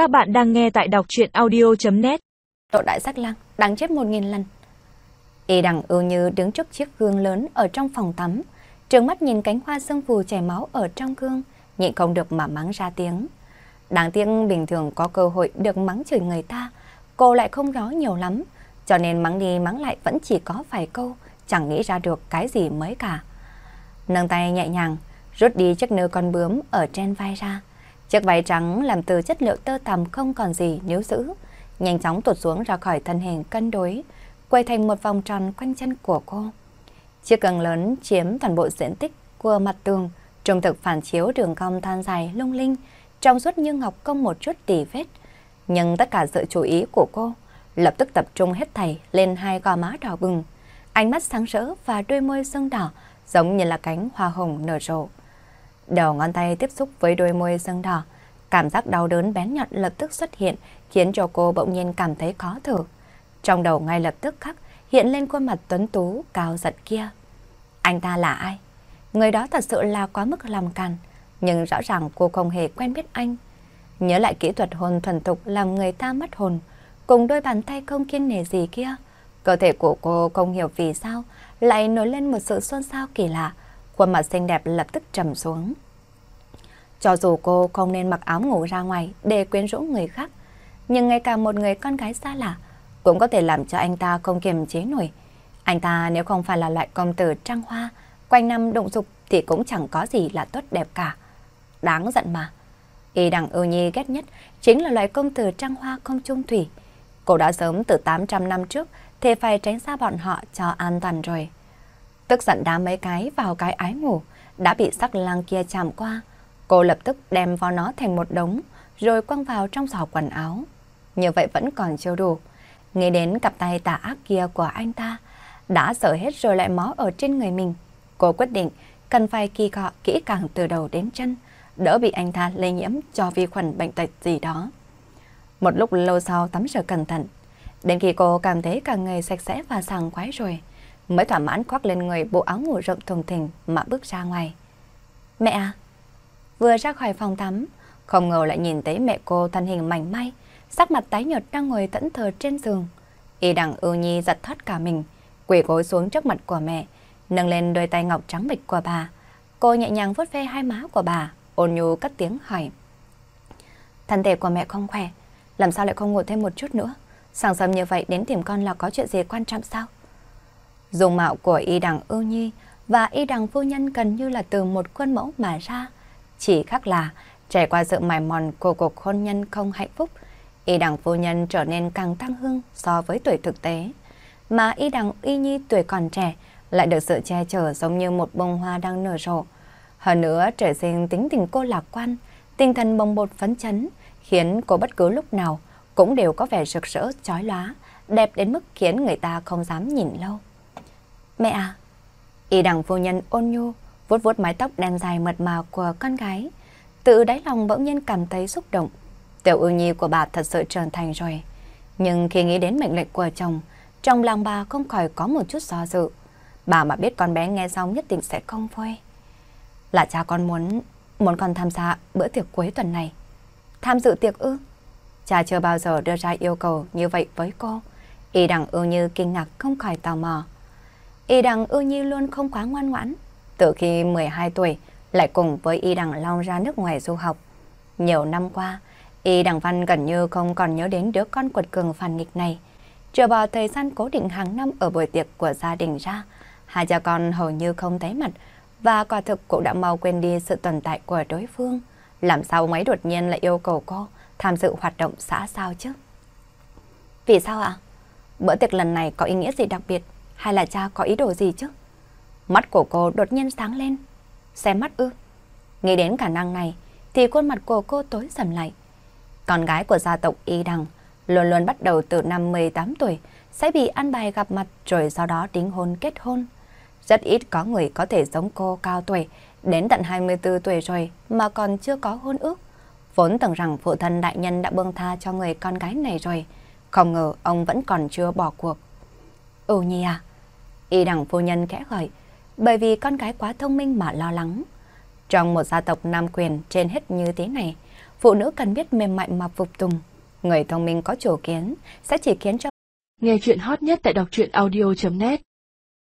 Các bạn đang nghe tại đọc chuyện audio.net Độ đại sắc lang, đáng chết một nghìn lần. Y đằng ưu như đứng trước chiếc gương lớn ở trong phòng tắm, trường mắt nhìn cánh hoa sương phù chảy máu ở trong gương, nhịn không được mà mắng ra tiếng. Đáng tiếc bình thường có cơ hội được mắng chửi người ta, cô lại không rõ nhiều lắm, cho nên mắng đi mắng lại vẫn chỉ có vài câu, chẳng nghĩ ra được cái gì mới cả. Nâng tay nhẹ nhàng, rút đi chiếc nơ con bướm ở trên vai ra. Chiếc váy trắng làm từ chất liệu tơ tằm không còn gì níu giữ, nhanh chóng tụt xuống ra khỏi thân hình cân đối, quay thành một vòng tròn quanh chân của cô. Chiếc gương lớn chiếm toàn bộ diện tích của mặt tường, trung thực phản chiếu đường cong than dài lung linh, trong suốt như ngọc không một chút tỉ vết. Nhưng tất cả sự chú ý của cô lập tức tập trung hết thảy lên hai gò má đỏ bừng, ánh mắt sáng rỡ và đôi môi sưng đỏ giống như là cánh hoa hồng nở rộ. Đầu ngón tay tiếp xúc với đôi môi sưng đỏ, cảm giác đau đớn bén nhọn lập tức xuất hiện khiến cho cô bỗng nhiên cảm thấy khó thở. Trong đầu ngay lập tức khắc hiện lên khuôn mặt tuấn tú cao giật kia. Anh ta là ai? Người đó thật sự là quá mức làm càn, nhưng rõ ràng cô không hề quen biết anh. Nhớ lại kỹ thuật hôn thuần thục làm người ta mất hồn, cùng đôi bàn tay không kiên nề gì kia. Cơ thể của cô không hiểu vì sao lại nổi lên một sự xôn xao kỳ lạ, khuôn mặt xinh đẹp lập tức trầm xuống. Cho dù cô không nên mặc áo ngủ ra ngoài để quyến rũ người khác, nhưng ngay cả một người con gái xa lạ cũng có thể làm cho anh ta không kiềm chế nổi. Anh ta nếu không phải là loại công tử trăng hoa, quanh năm động dục thì cũng chẳng có gì là tốt đẹp cả. Đáng giận mà. Y đằng ưu nhi ghét nhất chính là loại công tử trăng hoa không trung thủy. Cô đã sớm từ 800 năm trước thì phải tránh xa bọn họ cho an toàn rồi. Tức giận đá mấy cái vào cái ái ngủ, đã bị sắc lang kia chạm qua. Cô lập tức đem vào nó thành một đống, rồi quăng vào trong giỏ quần áo. Như vậy vẫn còn chưa đủ. Nghĩ đến cặp tay tà ác kia của anh ta, đã sợ hết rồi lại mó ở trên người mình. Cô quyết định cần phải kỳ cọ kỹ càng từ đầu đến chân, đỡ bị anh ta lây nhiễm cho vi khuẩn bệnh tật gì đó. Một lúc lâu sau tắm rửa cẩn thận, đến khi cô cảm thấy cả người sạch sẽ và sảng khoái rồi, mới thỏa mãn khoác lên người bộ áo ngủ rộng thùng thình mà bước ra ngoài. Mẹ à! Vừa ra khỏi phòng tắm, không ngờ lại nhìn thấy mẹ cô thân hình mảnh mai, sắc mặt tái nhợt đang ngồi tẫn thờ trên giường. Y đằng ưu nhi giật thoát cả mình, quỳ gối xuống trước mặt của mẹ, nâng lên đôi tay ngọc trắng bịch của bà. Cô nhẹ nhàng vuốt ve hai má của bà, ôn nhu cất tiếng hỏi. Thân thể của mẹ không khỏe, làm sao lại không ngủ thêm một chút nữa? Sáng sớm như vậy đến tìm con là có chuyện gì quan trọng sao? Dùng mạo của y đằng ưu nhi và y đằng phu nhân gần như là từ một khuôn mẫu mà ra. Chỉ khác là trải qua sự mài mòn của cuộc hôn nhân không hạnh phúc, y đằng phu nhân trở nên càng tăng hương so với tuổi thực tế. Mà y đằng y nhi tuổi còn trẻ lại được sự che chở giống như một bông hoa đang nở rộ. Hơn nữa trời sinh tính tình cô lạc quan, tinh thần bồng bột phấn chấn, khiến cô bất cứ lúc nào cũng đều có vẻ rực rỡ, chói lóa, đẹp đến mức khiến người ta không dám nhìn lâu. Mẹ à! Y đằng phu nhân ôn nhu, vuốt vuốt mái tóc đen dài mượt mà của con gái. Tự đáy lòng bỗng nhiên cảm thấy xúc động. Tiểu ưu nhi của bà thật sự trưởng thành rồi. Nhưng khi nghĩ đến mệnh lệnh của chồng, trong lòng bà không khỏi có một chút do dự. Bà mà biết con bé nghe xong nhất định sẽ không vui. Là cha con muốn muốn con tham gia bữa tiệc cuối tuần này. Tham dự tiệc ư? Cha chưa bao giờ đưa ra yêu cầu như vậy với cô. Y đằng ưu như kinh ngạc không khỏi tò mò. Y đằng ưu như luôn không quá ngoan ngoãn. Từ khi 12 tuổi, lại cùng với Y đằng lao ra nước ngoài du học. Nhiều năm qua, Y đằng văn gần như không còn nhớ đến đứa con quật cường phản nghịch này. Trừ bỏ thời gian cố định hàng năm ở buổi tiệc của gia đình ra, hai cha con hầu như không thấy mặt và quả thực cũng đã mau quên đi sự tồn tại của đối phương. Làm sao mấy đột nhiên lại yêu cầu cô tham dự hoạt động xã sao chứ? Vì sao ạ? Bữa tiệc lần này có ý nghĩa gì đặc biệt hay là cha có ý đồ gì chứ? Mắt của cô đột nhiên sáng lên. Xem mắt ư? Nghĩ đến khả năng này thì khuôn mặt của cô tối sầm lại. Con gái của gia tộc Y Đằng luôn luôn bắt đầu từ năm 18 tuổi sẽ bị ăn bài gặp mặt rồi sau đó đính hôn kết hôn. Rất ít có người có thể giống cô cao tuổi, đến tận 24 tuổi rồi mà còn chưa có hôn ước. Vốn tưởng rằng phụ thân đại nhân đã buông tha cho người con gái này rồi, không ngờ ông vẫn còn chưa bỏ cuộc. Ừ nhi à, y đẳng phu nhân khẽ gọi, bởi vì con gái quá thông minh mà lo lắng. Trong một gia tộc nam quyền trên hết như thế này, phụ nữ cần biết mềm mại mà phục tùng. Người thông minh có chủ kiến sẽ chỉ khiến cho Nghe chuyện hot nhất tại đọc truyện audio.net